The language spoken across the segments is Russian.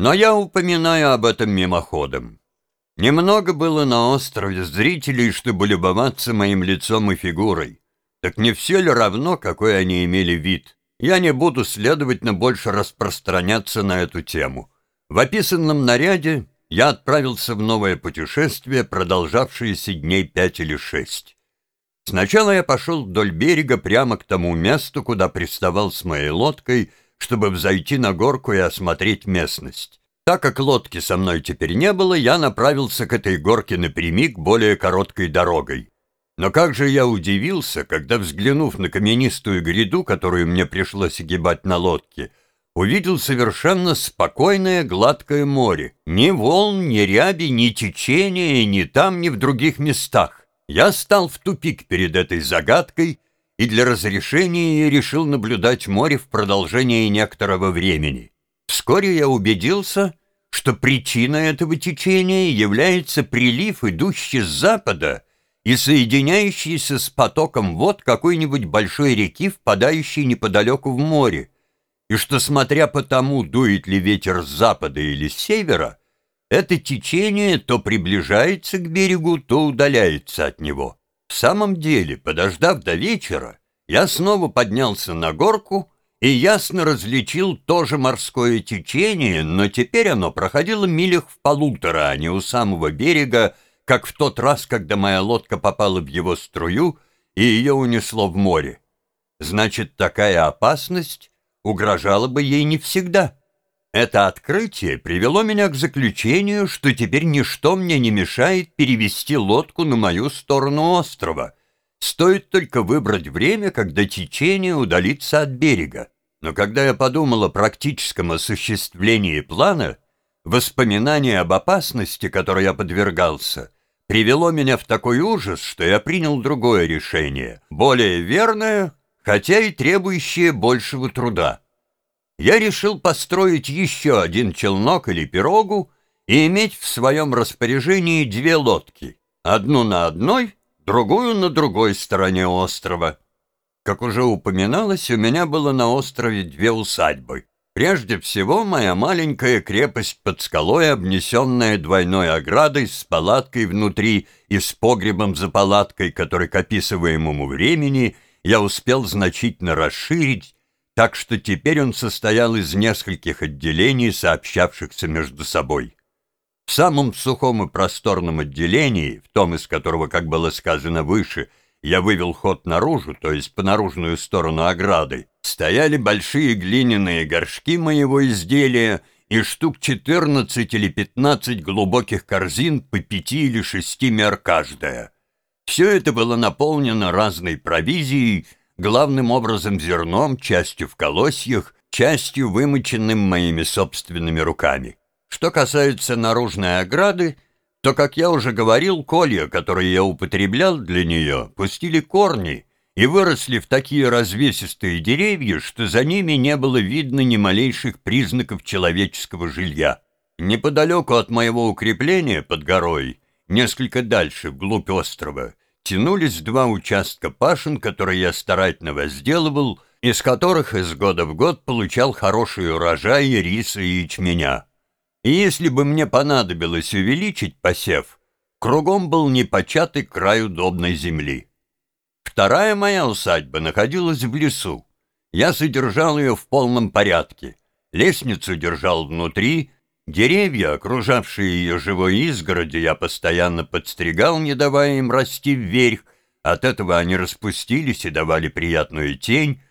Но я упоминаю об этом мимоходом. Немного было на острове зрителей, чтобы любоваться моим лицом и фигурой. Так не все ли равно, какой они имели вид? Я не буду, следовательно, больше распространяться на эту тему. В описанном наряде я отправился в новое путешествие, продолжавшееся дней пять или шесть. Сначала я пошел вдоль берега прямо к тому месту, куда приставал с моей лодкой, чтобы взойти на горку и осмотреть местность. Так как лодки со мной теперь не было, я направился к этой горке напрямик более короткой дорогой. Но как же я удивился, когда, взглянув на каменистую гряду, которую мне пришлось огибать на лодке, увидел совершенно спокойное гладкое море. Ни волн, ни ряби, ни течения, ни там, ни в других местах. Я стал в тупик перед этой загадкой и для разрешения решил наблюдать море в продолжении некоторого времени. Вскоре я убедился, что причиной этого течения является прилив, идущий с запада и соединяющийся с потоком вод какой-нибудь большой реки, впадающей неподалеку в море, и что, смотря по тому, дует ли ветер с запада или с севера, это течение то приближается к берегу, то удаляется от него. В самом деле, подождав до вечера, я снова поднялся на горку и ясно различил тоже морское течение, но теперь оно проходило милях в полутора, а не у самого берега, как в тот раз, когда моя лодка попала в его струю и ее унесло в море. Значит, такая опасность угрожала бы ей не всегда. Это открытие привело меня к заключению, что теперь ничто мне не мешает перевести лодку на мою сторону острова. Стоит только выбрать время, когда течение удалится от берега. Но когда я подумал о практическом осуществлении плана, воспоминание об опасности, которой я подвергался, привело меня в такой ужас, что я принял другое решение, более верное, хотя и требующее большего труда я решил построить еще один челнок или пирогу и иметь в своем распоряжении две лодки, одну на одной, другую на другой стороне острова. Как уже упоминалось, у меня было на острове две усадьбы. Прежде всего, моя маленькая крепость под скалой, обнесенная двойной оградой с палаткой внутри и с погребом за палаткой, который к описываемому времени я успел значительно расширить так что теперь он состоял из нескольких отделений, сообщавшихся между собой. В самом сухом и просторном отделении, в том, из которого, как было сказано выше, я вывел ход наружу, то есть по наружную сторону ограды, стояли большие глиняные горшки моего изделия и штук 14 или 15 глубоких корзин по пяти или шести мер каждая. Все это было наполнено разной провизией, главным образом зерном, частью в колосьях, частью вымоченным моими собственными руками. Что касается наружной ограды, то, как я уже говорил, колья, которые я употреблял для нее, пустили корни и выросли в такие развесистые деревья, что за ними не было видно ни малейших признаков человеческого жилья. Неподалеку от моего укрепления под горой, несколько дальше, вглубь острова, тянулись два участка пашин, которые я старательно возделывал, из которых из года в год получал хороший урожай риса и ячменя. И если бы мне понадобилось увеличить посев, кругом был непочатый край удобной земли. Вторая моя усадьба находилась в лесу. Я содержал ее в полном порядке. Лестницу держал внутри, Деревья, окружавшие ее живой изгороди, я постоянно подстригал, не давая им расти вверх. От этого они распустились и давали приятную тень.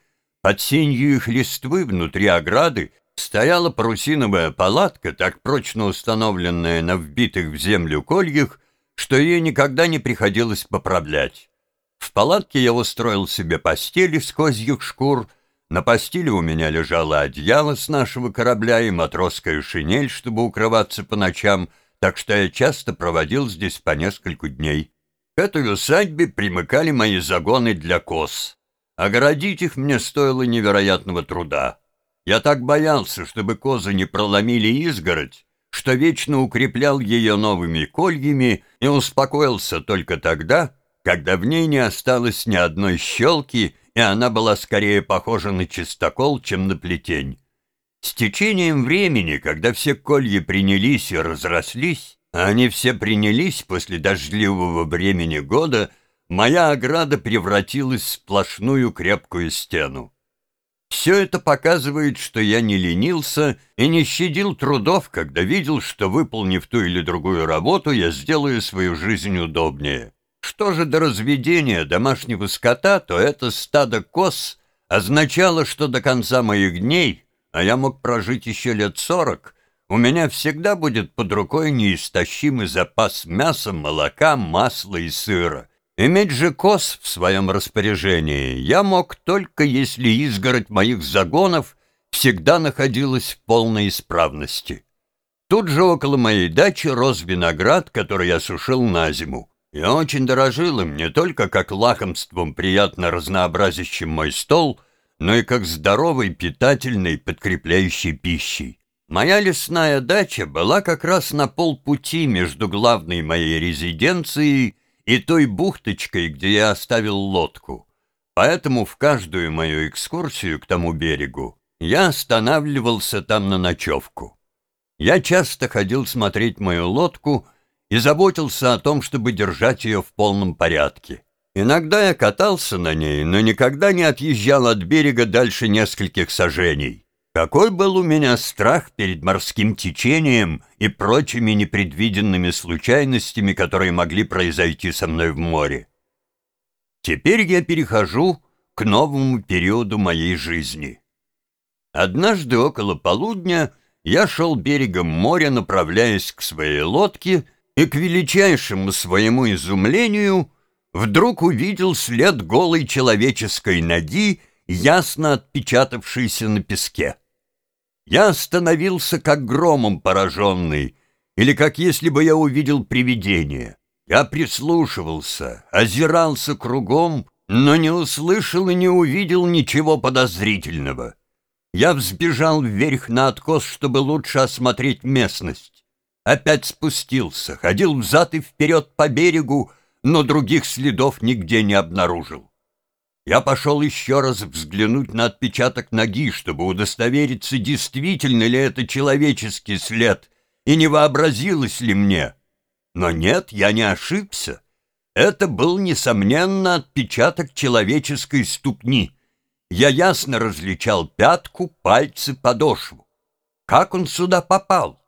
Под сенью их листвы внутри ограды стояла парусиновая палатка, так прочно установленная на вбитых в землю кольях, что ее никогда не приходилось поправлять. В палатке я устроил себе постель из козьих шкур — на постели у меня лежало одеяло с нашего корабля и матросская шинель, чтобы укрываться по ночам, так что я часто проводил здесь по нескольку дней. К этой усадьбе примыкали мои загоны для коз. Огородить их мне стоило невероятного труда. Я так боялся, чтобы козы не проломили изгородь, что вечно укреплял ее новыми кольями и успокоился только тогда, когда в ней не осталось ни одной щелки и она была скорее похожа на чистокол, чем на плетень. С течением времени, когда все колья принялись и разрослись, а они все принялись после дождливого времени года, моя ограда превратилась в сплошную крепкую стену. Все это показывает, что я не ленился и не щадил трудов, когда видел, что, выполнив ту или другую работу, я сделаю свою жизнь удобнее. Что же до разведения домашнего скота, то это стадо коз означало, что до конца моих дней, а я мог прожить еще лет сорок, у меня всегда будет под рукой неистощимый запас мяса, молока, масла и сыра. Иметь же коз в своем распоряжении я мог только если изгородь моих загонов всегда находилась в полной исправности. Тут же около моей дачи рос виноград, который я сушил на зиму. Я очень дорожил им не только как лакомством, приятно разнообразящим мой стол, но и как здоровой, питательной, подкрепляющей пищей. Моя лесная дача была как раз на полпути между главной моей резиденцией и той бухточкой, где я оставил лодку. Поэтому в каждую мою экскурсию к тому берегу я останавливался там на ночевку. Я часто ходил смотреть мою лодку и заботился о том, чтобы держать ее в полном порядке. Иногда я катался на ней, но никогда не отъезжал от берега дальше нескольких сажений. Какой был у меня страх перед морским течением и прочими непредвиденными случайностями, которые могли произойти со мной в море. Теперь я перехожу к новому периоду моей жизни. Однажды около полудня я шел берегом моря, направляясь к своей лодке, и к величайшему своему изумлению вдруг увидел след голой человеческой ноги, ясно отпечатавшийся на песке. Я остановился как громом пораженный, или как если бы я увидел привидение. Я прислушивался, озирался кругом, но не услышал и не увидел ничего подозрительного. Я взбежал вверх на откос, чтобы лучше осмотреть местность. Опять спустился, ходил взад и вперед по берегу, но других следов нигде не обнаружил. Я пошел еще раз взглянуть на отпечаток ноги, чтобы удостовериться, действительно ли это человеческий след, и не вообразилось ли мне. Но нет, я не ошибся. Это был, несомненно, отпечаток человеческой ступни. Я ясно различал пятку, пальцы, подошву. Как он сюда попал?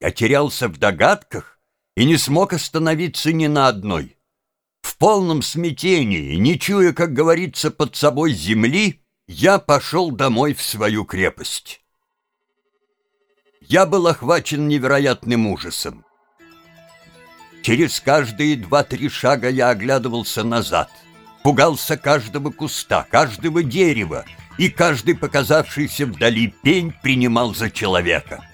Я терялся в догадках и не смог остановиться ни на одной. В полном смятении, не чуя, как говорится, под собой земли, я пошел домой в свою крепость. Я был охвачен невероятным ужасом. Через каждые два-три шага я оглядывался назад, пугался каждого куста, каждого дерева, и каждый показавшийся вдали пень принимал за человека.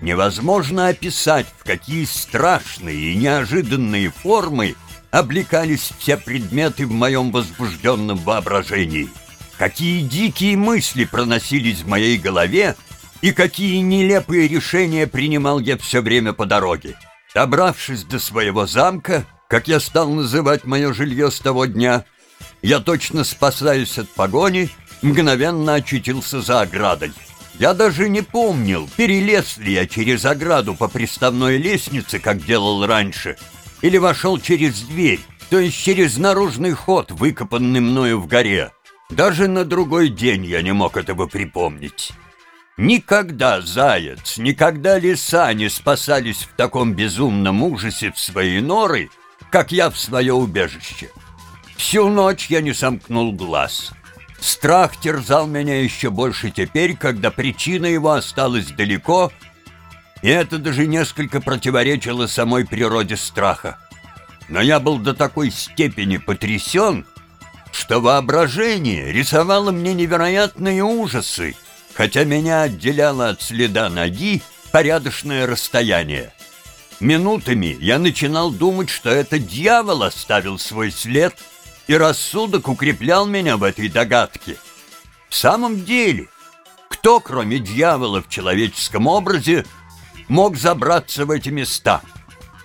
Невозможно описать, в какие страшные и неожиданные формы облекались все предметы в моем возбужденном воображении. Какие дикие мысли проносились в моей голове, и какие нелепые решения принимал я все время по дороге. Добравшись до своего замка, как я стал называть мое жилье с того дня, я точно спасаясь от погони, мгновенно очутился за оградой. Я даже не помнил, перелез ли я через ограду по приставной лестнице, как делал раньше, или вошел через дверь, то есть через наружный ход, выкопанный мною в горе. Даже на другой день я не мог этого припомнить. Никогда заяц, никогда лиса не спасались в таком безумном ужасе в свои норы, как я в свое убежище. Всю ночь я не сомкнул глаз. Страх терзал меня еще больше теперь, когда причина его осталась далеко — и это даже несколько противоречило самой природе страха. Но я был до такой степени потрясен, что воображение рисовало мне невероятные ужасы, хотя меня отделяло от следа ноги порядочное расстояние. Минутами я начинал думать, что это дьявол оставил свой след, и рассудок укреплял меня в этой догадке. В самом деле, кто, кроме дьявола в человеческом образе, мог забраться в эти места?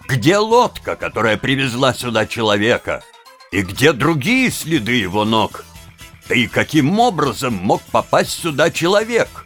Где лодка, которая привезла сюда человека? И где другие следы его ног? Да и каким образом мог попасть сюда человек?